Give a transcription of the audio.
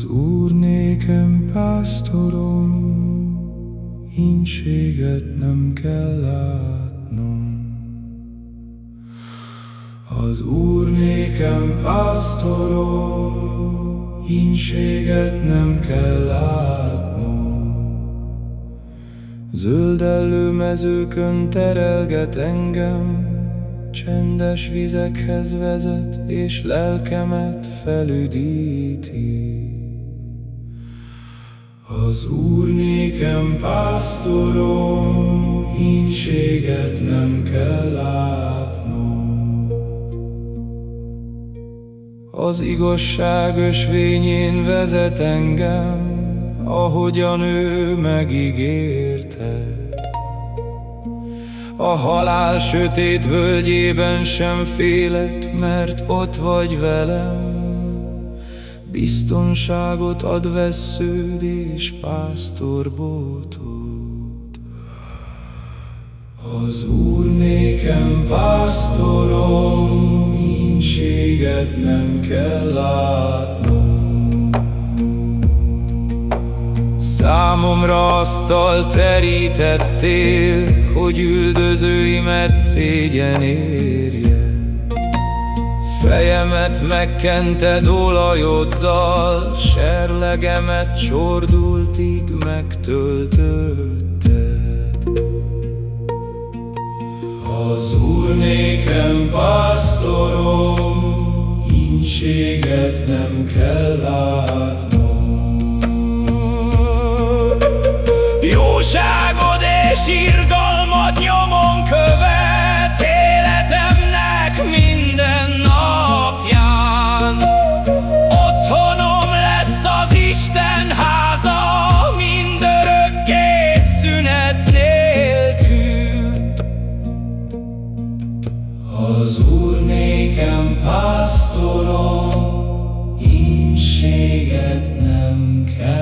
Az Úr nékem pásztorom, Ínséget nem kell látnom. Az Úr nékem pásztorom, Ínséget nem kell látnom. Zöldellő mezőkön terelget engem, Csendes vizekhez vezet, és lelkemet felüdíti. Az Úr nékem pásztorom, ínséget nem kell látnom. Az igazság ösvényén vezet engem, ahogyan ő megígérte. A halál sötét völgyében sem félek, mert ott vagy velem. Biztonságot ad vesződ és pásztorbótod. Az Úr nékem pásztorom, ínséget nem kell látnom. Számomra asztal terítettél, hogy üldözőimet szégyen érje. Fejemet megkented olajoddal, serlegemet csordultig megtöltötted. Az Úr nékem pásztorom, ínséget nem kell látnom. Jóságod és irgalmad nékem pásztorom, ínséget nem kell.